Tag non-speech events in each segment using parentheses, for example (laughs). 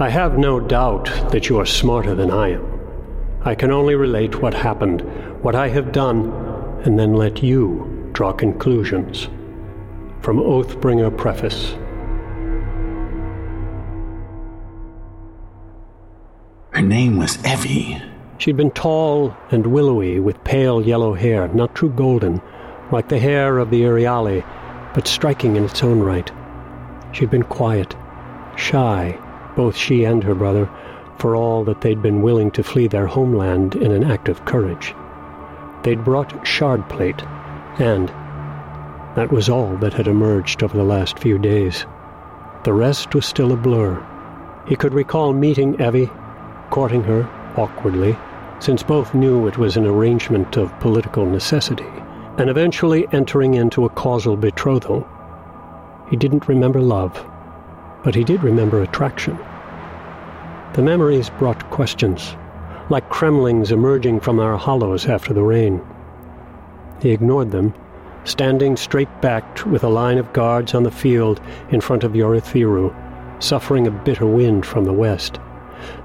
I have no doubt that you are smarter than I am. I can only relate what happened, what I have done, and then let you draw conclusions. From Oathbringer Preface. Her name was Evi. She'd been tall and willowy with pale yellow hair, not true golden, like the hair of the Iriali, but striking in its own right. She'd been quiet, shy, both she and her brother, for all that they'd been willing to flee their homeland in an act of courage. They'd brought shard plate, and that was all that had emerged over the last few days. The rest was still a blur. He could recall meeting Evi, courting her awkwardly, since both knew it was an arrangement of political necessity, and eventually entering into a causal betrothal. He didn't remember love, but he did remember attraction. The memories brought questions, like cremlings emerging from our hollows after the rain. He ignored them, standing straight-backed with a line of guards on the field in front of Urithiru, suffering a bitter wind from the west.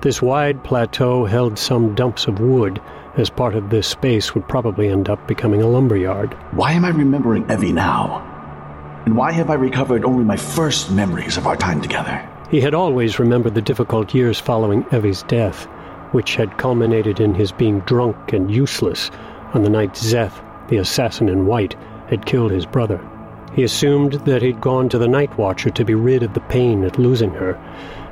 This wide plateau held some dumps of wood, as part of this space would probably end up becoming a lumberyard. Why am I remembering Evi now? And why have I recovered only my first memories of our time together? He had always remembered the difficult years following Evi's death, which had culminated in his being drunk and useless on the night Szeth, the assassin in white, had killed his brother. He assumed that he'd gone to the Night Watcher to be rid of the pain at losing her,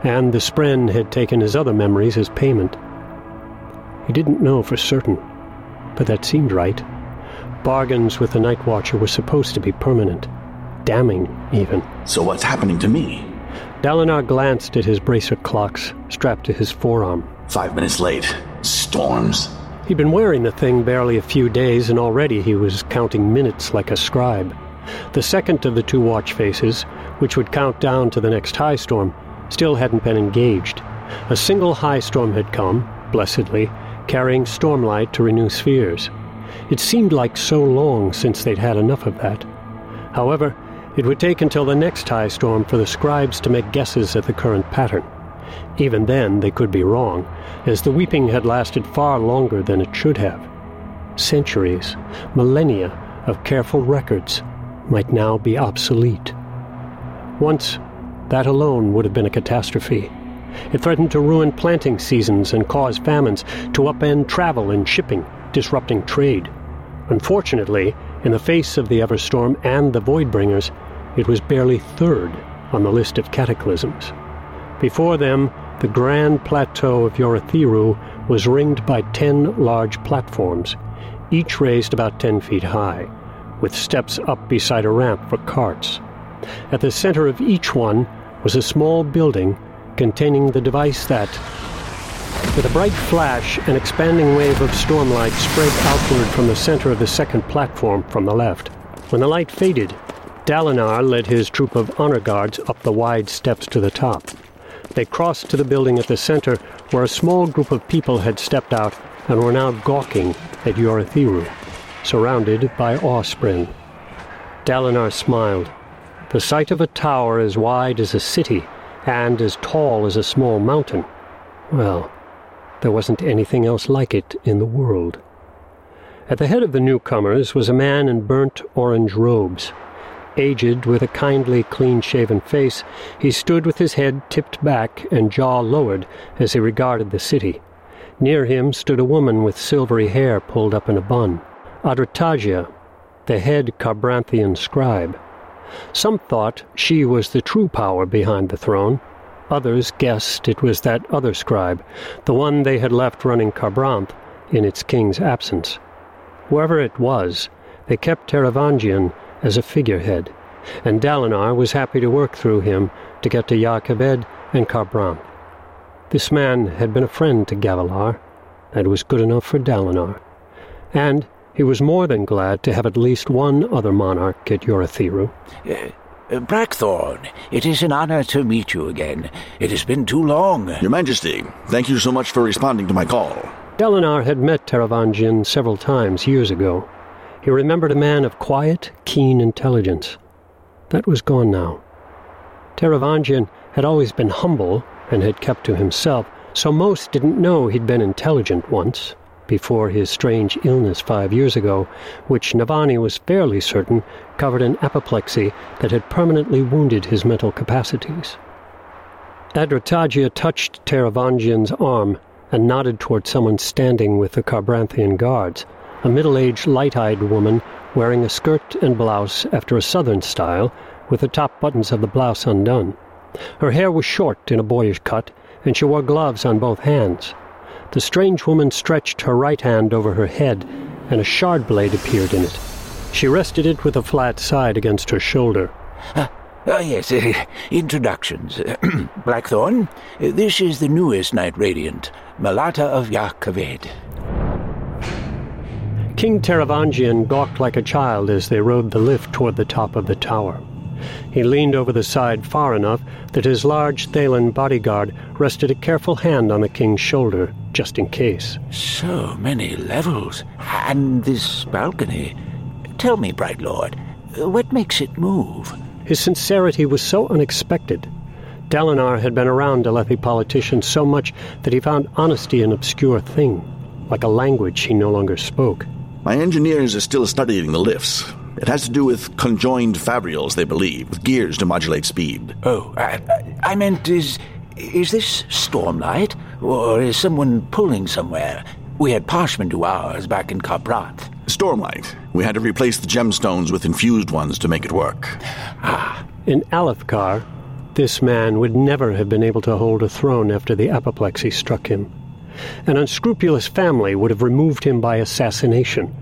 and the Spren had taken his other memories as payment. He didn't know for certain, but that seemed right. Bargains with the Night Watcher were supposed to be permanent, damning even. So what's happening to me? Dalinar glanced at his bracer clocks strapped to his forearm. Five minutes late. Storms. He'd been wearing the thing barely a few days, and already he was counting minutes like a scribe. The second of the two watch faces, which would count down to the next high storm, still hadn't been engaged. A single high storm had come, blessedly, carrying stormlight to renew spheres. It seemed like so long since they'd had enough of that. However, it would take until the next high storm for the scribes to make guesses at the current pattern. Even then, they could be wrong, as the weeping had lasted far longer than it should have. Centuries, millennia of careful records might now be obsolete. Once, that alone would have been a catastrophe. It threatened to ruin planting seasons and cause famines, to upend travel and shipping, disrupting trade. Unfortunately, in the face of the Everstorm and the Voidbringers, it was barely third on the list of cataclysms. Before them, the grand plateau of Urithiru was ringed by ten large platforms, each raised about ten feet high, with steps up beside a ramp for carts. At the center of each one was a small building containing the device that, with a bright flash, an expanding wave of stormlight spread outward from the center of the second platform from the left. When the light faded, Dalinar led his troop of honor guards up the wide steps to the top. They crossed to the building at the center, where a small group of people had stepped out and were now gawking at Urithiru, surrounded by awespren. Dalinar smiled. The sight of a tower as wide as a city and as tall as a small mountain, well, there wasn't anything else like it in the world. At the head of the newcomers was a man in burnt orange robes. Aged, with a kindly, clean-shaven face, he stood with his head tipped back and jaw lowered as he regarded the city. Near him stood a woman with silvery hair pulled up in a bun. Adrotagia, the head Kharbrantian scribe. Some thought she was the true power behind the throne. Others guessed it was that other scribe, the one they had left running Kharbranth in its king's absence. Whoever it was, they kept Taravangian as a figurehead, and Dalinar was happy to work through him to get to Keved and Kharbranth. This man had been a friend to Gavilar. and was good enough for Dalinar. And he was more than glad to have at least one other monarch at Urithiru. Eh, Uh, Blackthorn, it is an honor to meet you again. It has been too long. Your Majesty, thank you so much for responding to my call. Dalinar had met Taravangian several times years ago. He remembered a man of quiet, keen intelligence. That was gone now. Taravangian had always been humble and had kept to himself, so most didn't know he'd been intelligent once, before his strange illness five years ago, which Navani was fairly certain covered an apoplexy that had permanently wounded his mental capacities. Adrotagia touched Taravangian's arm and nodded toward someone standing with the Kharbrantian guards, a middle-aged, light-eyed woman wearing a skirt and blouse after a southern style, with the top buttons of the blouse undone. Her hair was short in a boyish cut, and she wore gloves on both hands. The strange woman stretched her right hand over her head, and a shard blade appeared in it. She rested it with a flat side against her shoulder. Uh, uh, yes, uh, introductions. (clears throat) Blackthorn, this is the newest Knight Radiant, Malata of Jah Keved. King Taravangian gawked like a child as they rode the lift toward the top of the tower. He leaned over the side far enough that his large Thaylen bodyguard rested a careful hand on the king's shoulder, just in case. So many levels. And this balcony. Tell me, Bright Lord, what makes it move? His sincerity was so unexpected. Dalinar had been around Alethi politicians so much that he found honesty an obscure thing, like a language he no longer spoke. My engineers are still studying the lifts. It has to do with conjoined fabrials, they believe, with gears to modulate speed. Oh, I, I meant, is is this Stormlight, or is someone pulling somewhere? We had Parshman do ours back in Kharbranth. Stormlight. We had to replace the gemstones with infused ones to make it work. Ah. In Alethkar, this man would never have been able to hold a throne after the apoplexy struck him. An unscrupulous family would have removed him by assassination.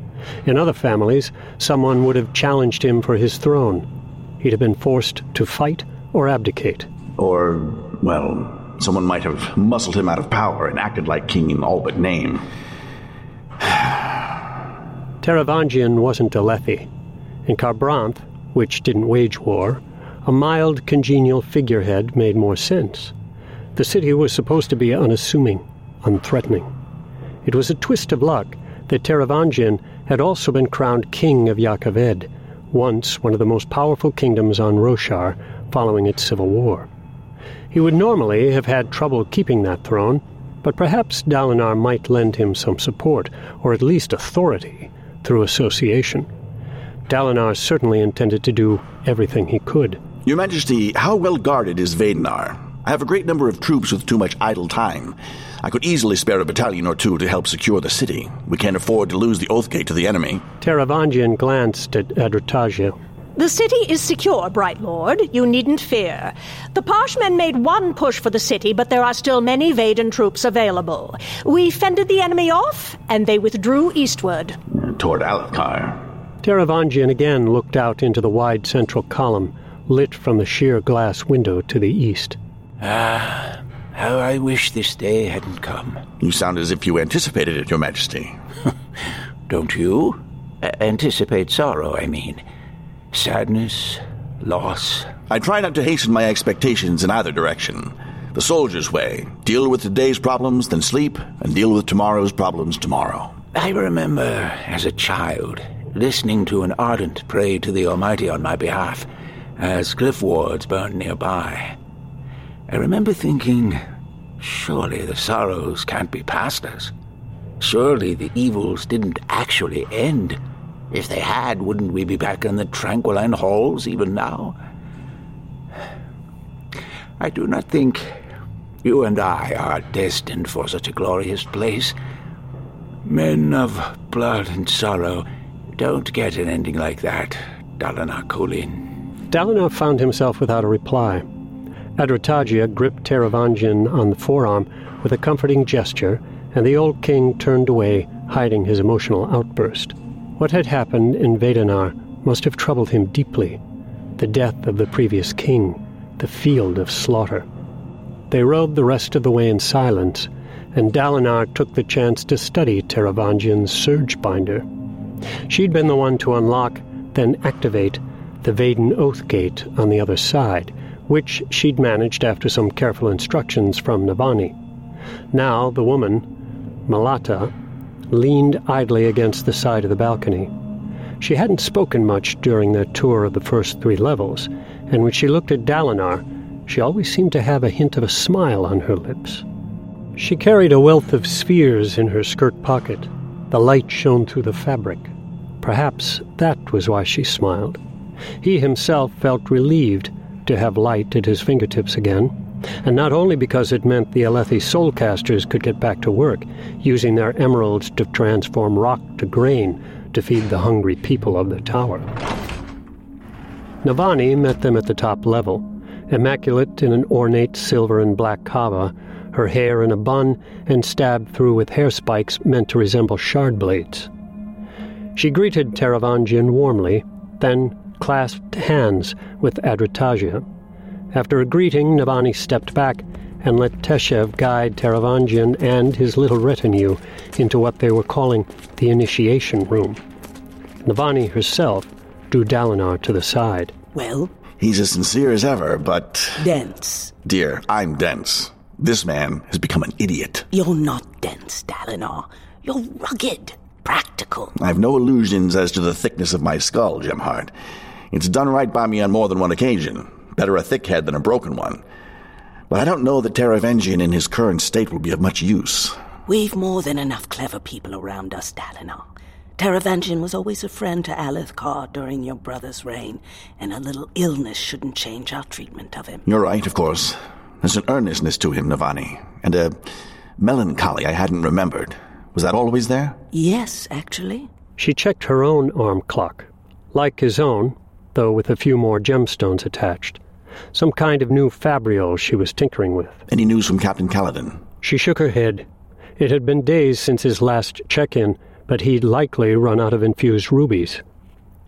In other families, someone would have challenged him for his throne. He'd have been forced to fight or abdicate. Or, well, someone might have muscled him out of power and acted like king in all but name. (sighs) Taravangian wasn't Alethi. In Kharbranth, which didn't wage war, a mild, congenial figurehead made more sense. The city was supposed to be unassuming, unthreatening. It was a twist of luck that Taravangian had also been crowned king of Jah Keved, once one of the most powerful kingdoms on Roshar following its civil war. He would normally have had trouble keeping that throne, but perhaps Dalinar might lend him some support, or at least authority, through association. Dalinar certainly intended to do everything he could. Your Majesty, how well guarded is Vedenar? I have a great number of troops with too much idle time. I could easily spare a battalion or two to help secure the city. We can't afford to lose the Oathgate to the enemy. Taravangian glanced at Adrotagia. The city is secure, Bright Lord. You needn't fear. The Parshmen made one push for the city, but there are still many Veden troops available. We fended the enemy off, and they withdrew eastward. Toward Alethkar. Taravangian again looked out into the wide central column, lit from the sheer glass window to the east. Ah, how I wish this day hadn't come. You sound as if you anticipated it, Your Majesty. (laughs) Don't you? A- anticipate sorrow, I mean. Sadness, loss. I try not to hasten my expectations in either direction. The soldier's way deal with today's problems, then sleep, and deal with tomorrow's problems tomorrow. I remember, as a child, listening to an ardent pray to the Almighty on my behalf as cliff wards burned nearby. I remember thinking, surely the sorrows can't be past us. Surely the evils didn't actually end. If they had, wouldn't we be back in the Tranquiline halls even now? I do not think you and I are destined for such a glorious place. Men of blood and sorrow don't get an ending like that, Dalinar Kholin. Dalinar found himself without a reply. Adrotagia gripped Taravangian on the forearm with a comforting gesture, and the old king turned away, hiding his emotional outburst. What had happened in Vedenar must have troubled him deeply. The death of the previous king, the field of slaughter. They rode the rest of the way in silence, and Dalinar took the chance to study Taravangian's surge binder. She'd been the one to unlock, then activate, the Veden Oath Gate on the other side, which she'd managed after some careful instructions from Navani. Now the woman, Malata, leaned idly against the side of the balcony. She hadn't spoken much during their tour of the first three levels, and when she looked at Dalinar, she always seemed to have a hint of a smile on her lips. She carried a wealth of spheres in her skirt pocket. The light shone through the fabric. Perhaps that was why she smiled. He himself felt relieved to have light at his fingertips again, and not only because it meant the Alethi soulcasters could get back to work, using their emeralds to transform rock to grain to feed the hungry people of the tower. Navani met them at the top level, immaculate in an ornate silver and black havah, her hair in a bun and stabbed through with hair spikes meant to resemble shard blades. She greeted Taravangian warmly, then clasped hands with Adrotagia. After a greeting, Navani stepped back and let Teshav guide Taravangian and his little retinue into what they were calling the initiation room. Navani herself drew Dalinar to the side. Well? He's as sincere as ever, but. Dense. Dear, I'm dense. This man has become an idiot. You're not dense, Dalinar. You're rugged, practical. I have no illusions as to the thickness of my skull, Gemheart. It's done right by me on more than one occasion. Better a thick head than a broken one. But I don't know that Taravangian in his current state will be of much use. We've more than enough clever people around us, Dalinar. Taravangian was always a friend to Alethkar during your brother's reign, and a little illness shouldn't change our treatment of him. You're right, of course. There's an earnestness to him, Navani, and a melancholy I hadn't remembered. Was that always there? Yes, actually. She checked her own arm clock. Like his own, though with a few more gemstones attached. Some kind of new fabrial she was tinkering with. Any news from Captain Kaladin? She shook her head. It had been days since his last check in, but he'd likely run out of infused rubies.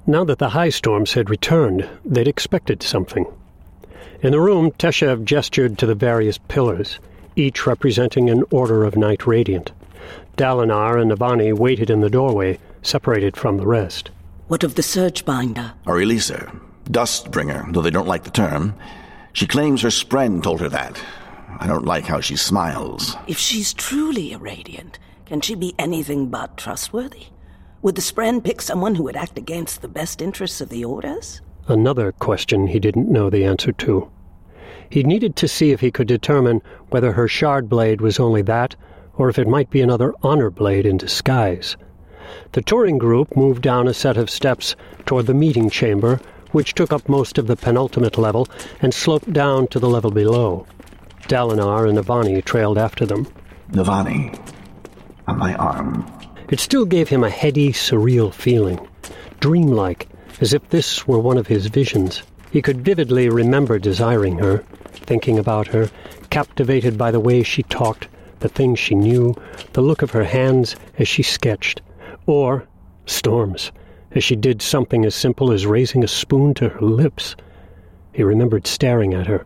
Now that the high storms had returned, they'd expected something. In the room, Teshav gestured to the various pillars, each representing an order of Knight Radiant. Dalinar and Navani waited in the doorway, separated from the rest. What of the Surgebinder? Aurelisa, Dustbringer, though they don't like the term. She claims her spren told her that. I don't like how she smiles. If she's truly a Radiant, can she be anything but trustworthy? Would the Spren pick someone who would act against the best interests of the Orders? Another question he didn't know the answer to. He needed to see if he could determine whether her shard blade was only that, or if it might be another honor blade in disguise. The touring group moved down a set of steps toward the meeting chamber, which took up most of the penultimate level and sloped down to the level below. Dalinar and Navani trailed after them. Navani, on my arm. It still gave him a heady, surreal feeling, dreamlike, as if this were one of his visions. He could vividly remember desiring her, thinking about her, captivated by the way she talked, the things she knew, the look of her hands as she sketched, or storms, as she did something as simple as raising a spoon to her lips. He remembered staring at her,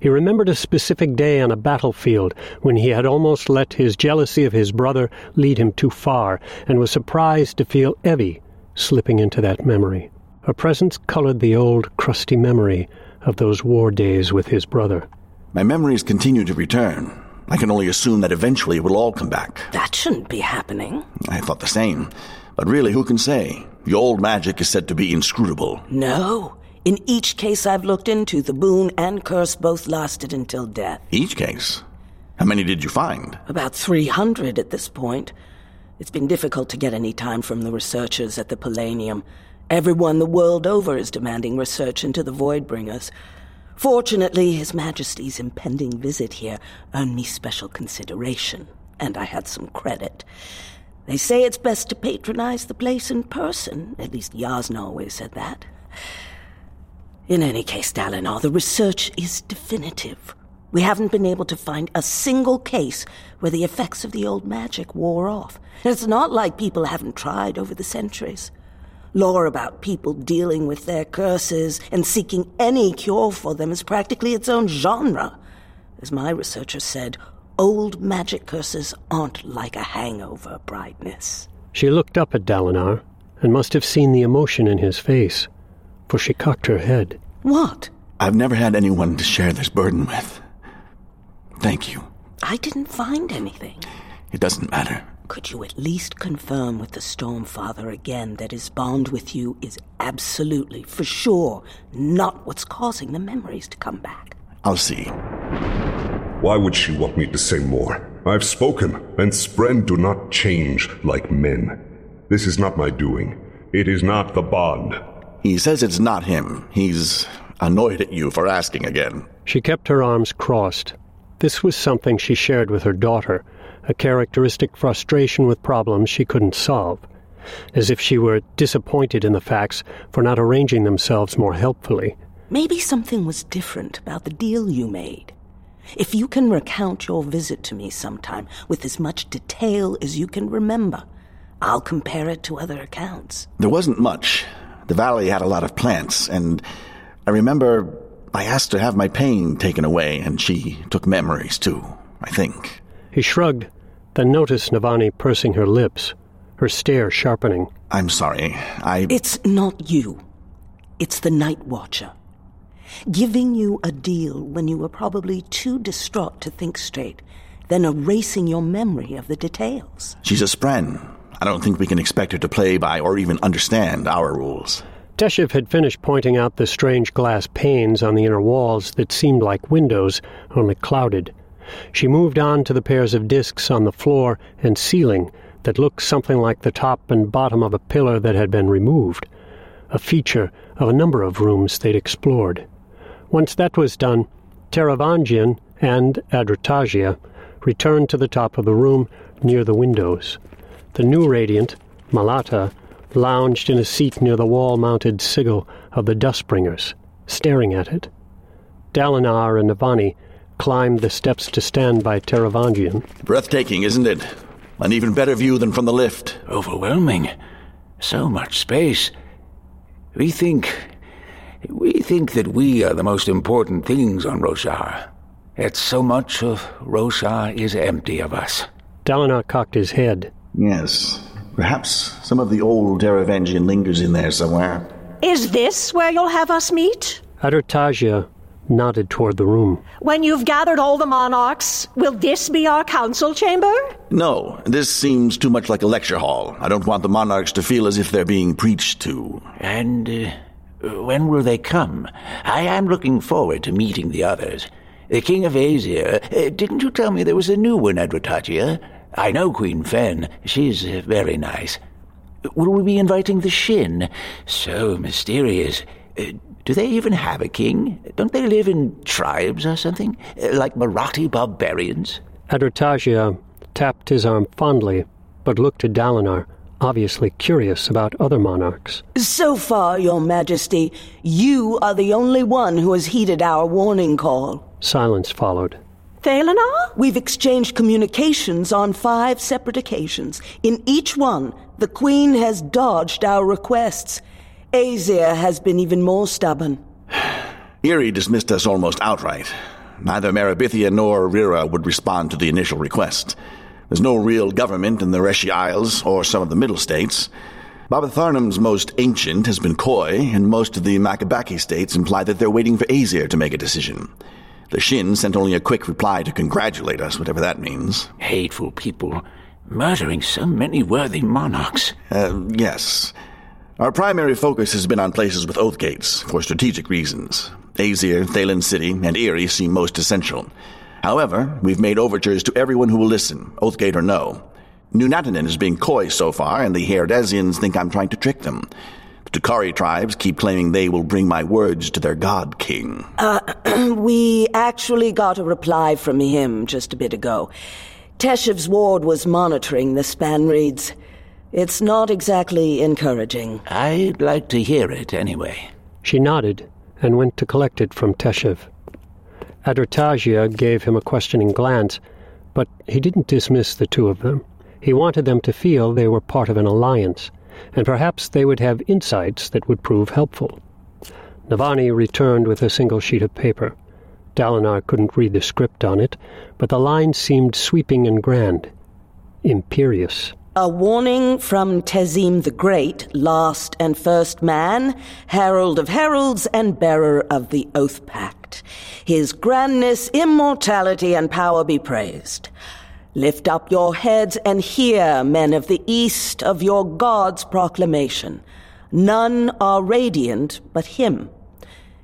he remembered a specific day on a battlefield when he had almost let his jealousy of his brother lead him too far, and was surprised to feel Evi slipping into that memory. Her presence colored the old, crusty memory of those war days with his brother. My memories continue to return. I can only assume that eventually it will all come back. That shouldn't be happening. I thought the same. But really, who can say? The old magic is said to be inscrutable. No. In each case I've looked into, the boon and curse both lasted until death. Each case? How many did you find? About 300 at this point. It's been difficult to get any time from the researchers at the Palanaeum. Everyone the world over is demanding research into the Voidbringers. Fortunately, His Majesty's impending visit here earned me special consideration, and I had some credit. They say it's best to patronize the place in person. At least Jasnah always said that. In any case, Dalinar, the research is definitive. We haven't been able to find a single case where the effects of the old magic wore off. It's not like people haven't tried over the centuries. Lore about people dealing with their curses and seeking any cure for them is practically its own genre. As my researcher said, old magic curses aren't like a hangover, brightness. She looked up at Dalinar and must have seen the emotion in his face for she cocked her head. What? I've never had anyone to share this burden with. Thank you. I didn't find anything. It doesn't matter. Could you at least confirm with the Stormfather again that his bond with you is absolutely, for sure, not what's causing the memories to come back? I'll see. Why would she want me to say more? I've spoken, and Spren do not change like men. This is not my doing. It is not the bond. He says it's not him. He's annoyed at you for asking again. She kept her arms crossed. This was something she shared with her daughter, a characteristic frustration with problems she couldn't solve, as if she were disappointed in the facts for not arranging themselves more helpfully. Maybe something was different about the deal you made. If you can recount your visit to me sometime with as much detail as you can remember, I'll compare it to other accounts. There wasn't much. The valley had a lot of plants, and I remember I asked to have my pain taken away, and she took memories too, I think. He shrugged, then noticed Navani pursing her lips, her stare sharpening. I'm sorry. I. It's not you. It's the Night Watcher giving you a deal when you were probably too distraught to think straight, then erasing your memory of the details. She's a Spren. I don't think we can expect her to play by or even understand our rules. Teshav had finished pointing out the strange glass panes on the inner walls that seemed like windows, only clouded. She moved on to the pairs of discs on the floor and ceiling that looked something like the top and bottom of a pillar that had been removed, a feature of a number of rooms they'd explored. Once that was done, Taravangian and Adrotagia returned to the top of the room near the windows. The new radiant, Malata, lounged in a seat near the wall-mounted sigil of the Dustbringers, staring at it. Dalinar and Navani climbed the steps to stand by Taravangian. Breathtaking, isn't it? An even better view than from the lift. Overwhelming. So much space. We think we think that we are the most important things on Roshar. Yet so much of Roshar is empty of us. Dalinar cocked his head. Yes. Perhaps some of the old Taravangian lingers in there somewhere. Is this where you'll have us meet? Adrotagia nodded toward the room. When you've gathered all the monarchs, will this be our council chamber? No, this seems too much like a lecture hall. I don't want the monarchs to feel as if they're being preached to. And uh, when will they come? I am looking forward to meeting the others. The King of Azir, uh, didn't you tell me there was a new one Adrotagia? I know Queen Fen. She's uh, very nice. Will we be inviting the Shin? So mysterious. Uh, do they even have a king? Don't they live in tribes or something? Uh, like Marati barbarians? Adrotagia tapped his arm fondly, but looked to Dalinar obviously curious about other monarchs. So far, Your Majesty, you are the only one who has heeded our warning call. Silence followed. Dalinar? We've exchanged communications on five separate occasions. In each one, the Queen has dodged our requests. Azir has been even more stubborn. (sighs) Iri dismissed us almost outright. Neither Marabethia nor Rira would respond to the initial request. There's no real government in the Reshi Isles or some of the Middle States. Babatharnam's most ancient has been coy, and most of the Makabaki states imply that they're waiting for Azir to make a decision. The Shin sent only a quick reply to congratulate us, whatever that means. Hateful people, murdering so many worthy monarchs. Uh, yes. Our primary focus has been on places with oath gates, for strategic reasons. Azir, Thaylen City, and Iri seem most essential. However, we've made overtures to everyone who will listen, Oathgate or no. New Natanan is being coy so far, and the Herdazians think I'm trying to trick them. The Tukari tribes keep claiming they will bring my words to their god king. Uh, (clears throat) we actually got a reply from him just a bit ago. Teshav's ward was monitoring the spanreeds. It's not exactly encouraging. I'd like to hear it anyway. She nodded and went to collect it from Teshav. Adrotagia gave him a questioning glance, but he didn't dismiss the two of them. He wanted them to feel they were part of an alliance, and perhaps they would have insights that would prove helpful. Navani returned with a single sheet of paper. Dalinar couldn't read the script on it, but the lines seemed sweeping and grand, imperious. A warning from Tezim the Great, last and first man, herald of heralds and bearer of the oath pact. His grandness, immortality, and power be praised. Lift up your heads and hear, men of the east, of your God's proclamation. None are radiant but him.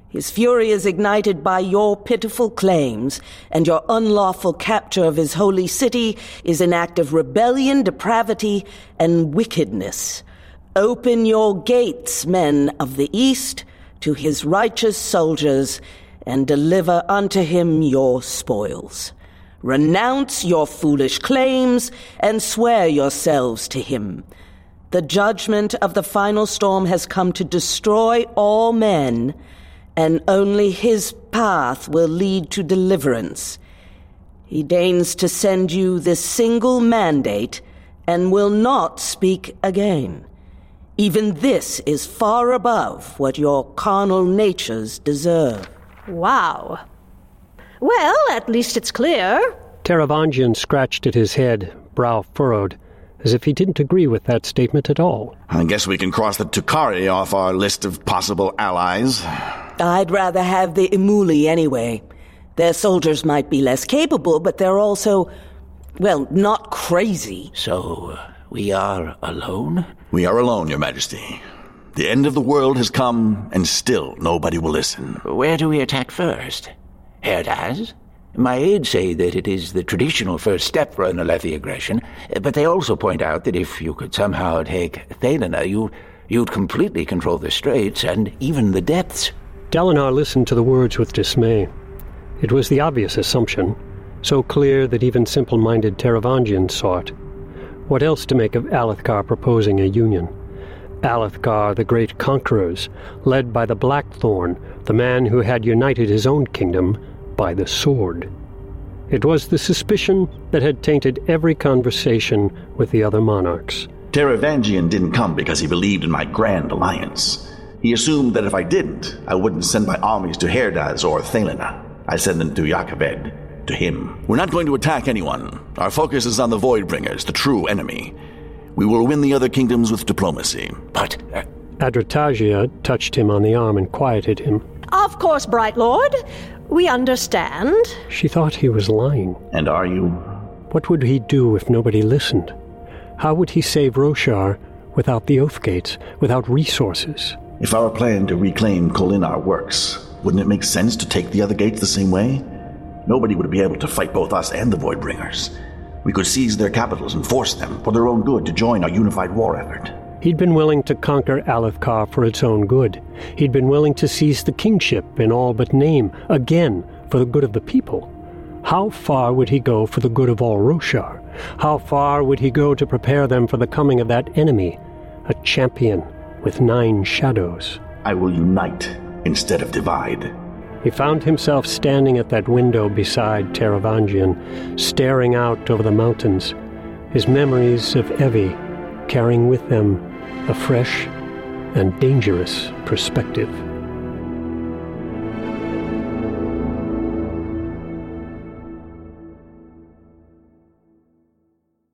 His fury is ignited by your pitiful claims, and your unlawful capture of his holy city is an act of rebellion, depravity, and wickedness. Open your gates, men of the East, to his righteous soldiers, and deliver unto him your spoils. Renounce your foolish claims, and swear yourselves to him. The judgment of the final storm has come to destroy all men and only his path will lead to deliverance. He deigns to send you this single mandate and will not speak again. Even this is far above what your carnal natures deserve. Wow. Well, at least it's clear. Taravangian scratched at his head, brow furrowed, as if he didn't agree with that statement at all. I guess we can cross the Tukari off our list of possible allies. I'd rather have the Emuli anyway. Their soldiers might be less capable, but they're also, well, not crazy. So, uh, we are alone? We are alone, Your Majesty. The end of the world has come, and still nobody will listen. Where do we attack first? Herdaz? My aides say that it is the traditional first step for an Alethi aggression, but they also point out that if you could somehow take Thaylenah, you, you'd completely control the straits and even the depths. Dalinar listened to the words with dismay. It was the obvious assumption, so clear that even simple-minded Taravangians saw it. What else to make of Alethkar proposing a union? Alethkar, the great conquerors, led by the Blackthorn, the man who had united his own kingdom by the sword. It was the suspicion that had tainted every conversation with the other monarchs. Taravangian didn't come because he believed in my grand alliance. He assumed that if I didn't, I wouldn't send my armies to Herdaz or Thaylenah. I send them to Jah Keved, to him. We're not going to attack anyone. Our focus is on the Voidbringers, the true enemy. We will win the other kingdoms with diplomacy. But. Uh... Adrotagia touched him on the arm and quieted him. Of course, Bright Lord. We understand. She thought he was lying. And are you? What would he do if nobody listened? How would he save Roshar without the Oath Gates, without resources? If our plan to reclaim Kholinar works, wouldn't it make sense to take the other gates the same way? Nobody would be able to fight both us and the Voidbringers. We could seize their capitals and force them, for their own good, to join our unified war effort. He'd been willing to conquer Alethkar for its own good. He'd been willing to seize the kingship in all but name, again, for the good of the people. How far would he go for the good of all Roshar? How far would he go to prepare them for the coming of that enemy, a champion with nine shadows. I will unite instead of divide. He found himself standing at that window beside Taravangian, staring out over the mountains, his memories of Evi carrying with them a fresh and dangerous perspective.